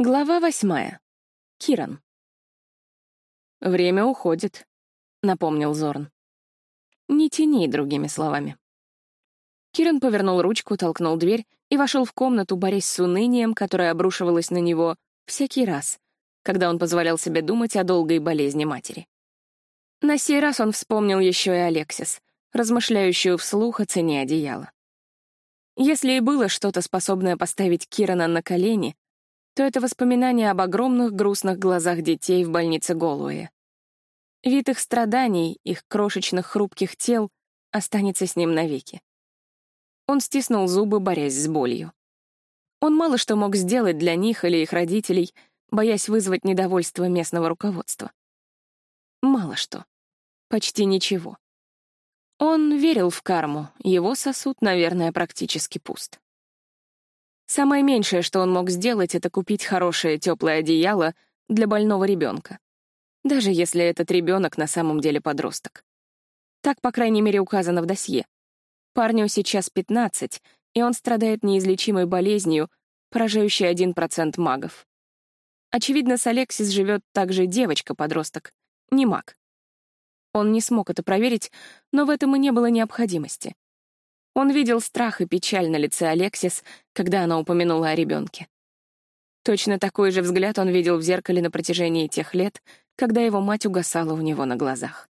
Глава восьмая. Киран. «Время уходит», — напомнил Зорн. «Не тяни, другими словами». Киран повернул ручку, толкнул дверь и вошел в комнату, борясь с унынием, которое обрушивалось на него всякий раз, когда он позволял себе думать о долгой болезни матери. На сей раз он вспомнил еще и Алексис, размышляющую вслух о цене одеяла. Если и было что-то, способное поставить Кирана на колени — то это воспоминание об огромных грустных глазах детей в больнице Голуэ. Вид их страданий, их крошечных хрупких тел останется с ним навеки. Он стиснул зубы, борясь с болью. Он мало что мог сделать для них или их родителей, боясь вызвать недовольство местного руководства. Мало что. Почти ничего. Он верил в карму, его сосуд, наверное, практически пуст. Самое меньшее, что он мог сделать, это купить хорошее теплое одеяло для больного ребенка. Даже если этот ребенок на самом деле подросток. Так, по крайней мере, указано в досье. Парню сейчас 15, и он страдает неизлечимой болезнью, поражающей 1% магов. Очевидно, с Алексис живет также девочка-подросток, не маг. Он не смог это проверить, но в этом и не было необходимости. Он видел страх и печаль на лице Алексис, когда она упомянула о ребенке. Точно такой же взгляд он видел в зеркале на протяжении тех лет, когда его мать угасала у него на глазах.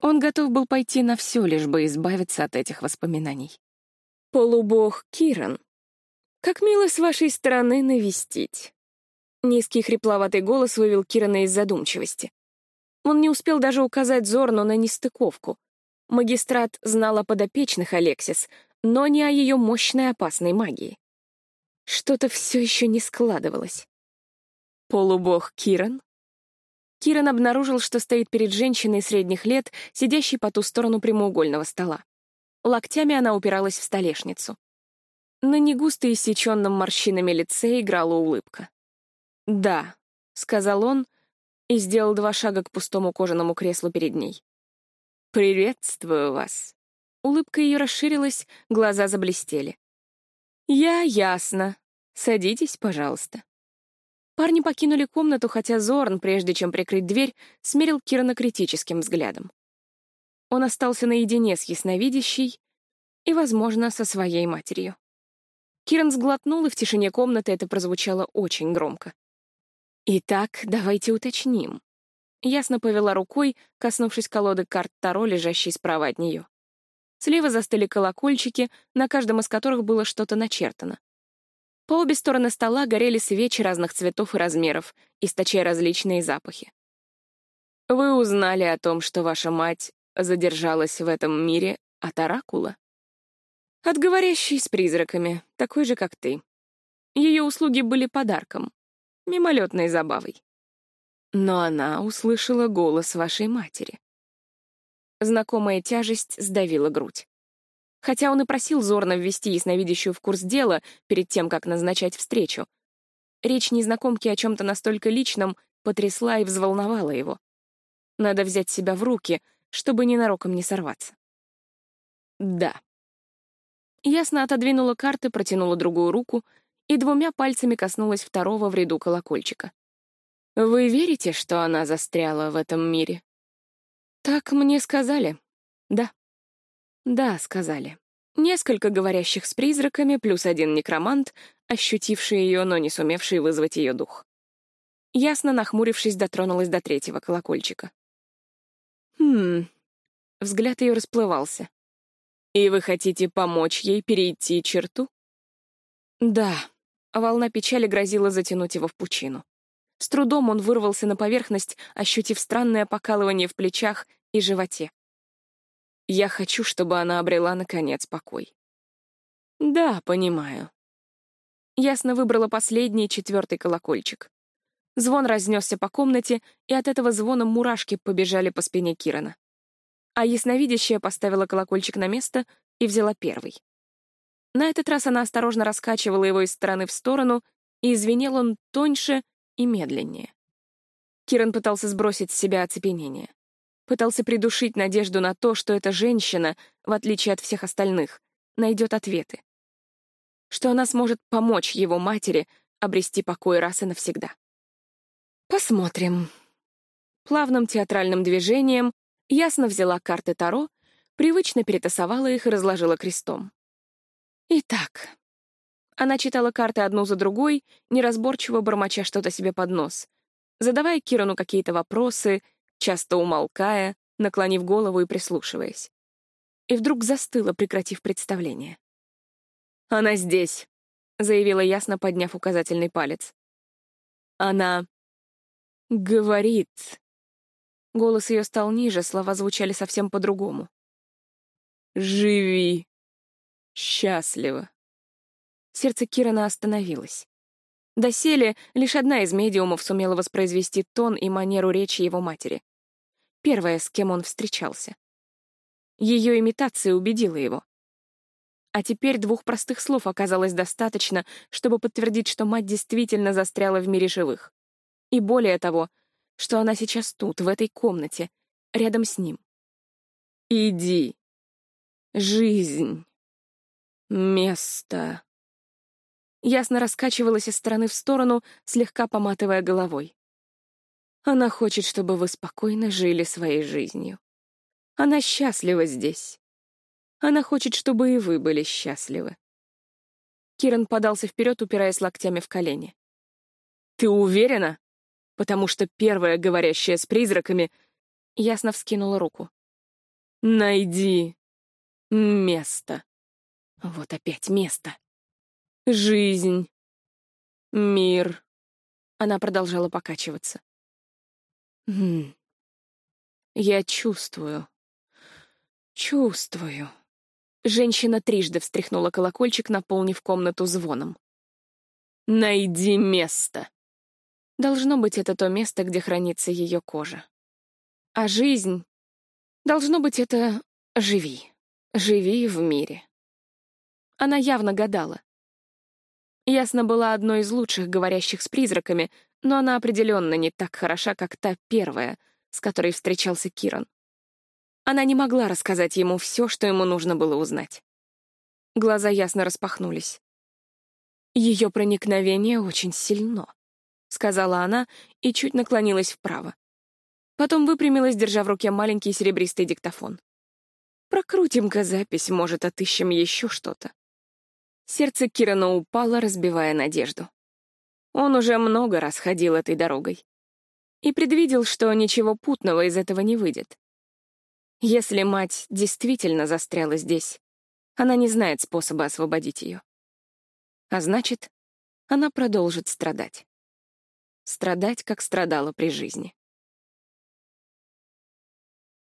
Он готов был пойти на все, лишь бы избавиться от этих воспоминаний. «Полубог Киран, как мило с вашей стороны навестить». Низкий хрипловатый голос вывел Кирана из задумчивости. Он не успел даже указать Зорну на нестыковку. Магистрат знал о подопечных Алексис, но не о ее мощной опасной магии. Что-то все еще не складывалось. Полубог Киран? Киран обнаружил, что стоит перед женщиной средних лет, сидящей по ту сторону прямоугольного стола. Локтями она упиралась в столешницу. На негусто иссеченном морщинами лице играла улыбка. «Да», — сказал он и сделал два шага к пустому кожаному креслу перед ней. «Приветствую вас». Улыбка ее расширилась, глаза заблестели. «Я ясно. Садитесь, пожалуйста». Парни покинули комнату, хотя Зорн, прежде чем прикрыть дверь, смерил Кирана критическим взглядом. Он остался наедине с ясновидящей и, возможно, со своей матерью. Киран сглотнул, и в тишине комнаты это прозвучало очень громко. «Итак, давайте уточним. Ясно повела рукой, коснувшись колоды карт Таро, лежащей справа от нее. Слева застыли колокольчики, на каждом из которых было что-то начертано. По обе стороны стола горели свечи разных цветов и размеров, источая различные запахи. «Вы узнали о том, что ваша мать задержалась в этом мире от Оракула?» «От говорящей с призраками, такой же, как ты. Ее услуги были подарком, мимолетной забавой но она услышала голос вашей матери. Знакомая тяжесть сдавила грудь. Хотя он и просил Зорна ввести ясновидящую в курс дела перед тем, как назначать встречу. Речь незнакомки о чем-то настолько личном потрясла и взволновала его. Надо взять себя в руки, чтобы ненароком не сорваться. Да. Ясно отодвинула карты, протянула другую руку и двумя пальцами коснулась второго в ряду колокольчика. Вы верите, что она застряла в этом мире? Так мне сказали. Да. Да, сказали. Несколько говорящих с призраками, плюс один некромант, ощутивший ее, но не сумевший вызвать ее дух. Ясно нахмурившись, дотронулась до третьего колокольчика. Хм. Взгляд ее расплывался. И вы хотите помочь ей перейти черту? Да. Волна печали грозила затянуть его в пучину. С трудом он вырвался на поверхность, ощутив странное покалывание в плечах и животе. Я хочу, чтобы она обрела, наконец, покой. Да, понимаю. Ясно выбрала последний, четвертый колокольчик. Звон разнесся по комнате, и от этого звона мурашки побежали по спине Кирана. А ясновидящая поставила колокольчик на место и взяла первый. На этот раз она осторожно раскачивала его из стороны в сторону, и звенел он тоньше и медленнее. Киран пытался сбросить с себя оцепенение. Пытался придушить надежду на то, что эта женщина, в отличие от всех остальных, найдет ответы. Что она сможет помочь его матери, обрести покой раз и навсегда. Посмотрим. Плавным театральным движением ясно взяла карты Таро, привычно перетасовала их и разложила крестом. Итак, она читала карты одну за другой, неразборчиво бормоча что-то себе под нос, задавая Кирану какие-то вопросы, часто умолкая, наклонив голову и прислушиваясь. И вдруг застыла, прекратив представление. «Она здесь», — заявила ясно, подняв указательный палец. «Она говорит». Голос ее стал ниже, слова звучали совсем по-другому. «Живи счастливо». Сердце Кирана остановилось. Доселе лишь одна из медиумов сумела воспроизвести тон и манеру речи его матери. Первая, с кем он встречался. Ее имитация убедила его. А теперь двух простых слов оказалось достаточно, чтобы подтвердить, что мать действительно застряла в мире живых. И более того, что она сейчас тут, в этой комнате, рядом с ним. «Иди. Жизнь. Место». Ясно раскачивалась из стороны в сторону, слегка поматывая головой. Она хочет, чтобы вы спокойно жили своей жизнью. Она счастлива здесь. Она хочет, чтобы и вы были счастливы. Киран подался вперед, упираясь локтями в колени. «Ты уверена? Потому что первая, говорящая с призраками, ясно вскинула руку. Найди место. Вот опять место. Жизнь. Мир. Она продолжала покачиваться. Хм. Я чувствую. Чувствую. Женщина трижды встряхнула колокольчик, наполнив комнату звоном. «Найди место!» Должно быть, это то место, где хранится ее кожа. А жизнь... Должно быть, это «живи». Живи в мире. Она явно гадала. Ясно была одной из лучших говорящих с призраками, но она определенно не так хороша, как та первая, с которой встречался Киран. Она не могла рассказать ему все, что ему нужно было узнать. Глаза ясно распахнулись. «Ее проникновение очень сильно», — сказала она и чуть наклонилась вправо. Потом выпрямилась, держа в руке маленький серебристый диктофон. «Прокрутим-ка запись, может, отыщем еще что-то». Сердце Кирана упало, разбивая надежду. Он уже много раз ходил этой дорогой и предвидел, что ничего путного из этого не выйдет. Если мать действительно застряла здесь, она не знает способа освободить ее. А значит, она продолжит страдать. Страдать, как страдала при жизни.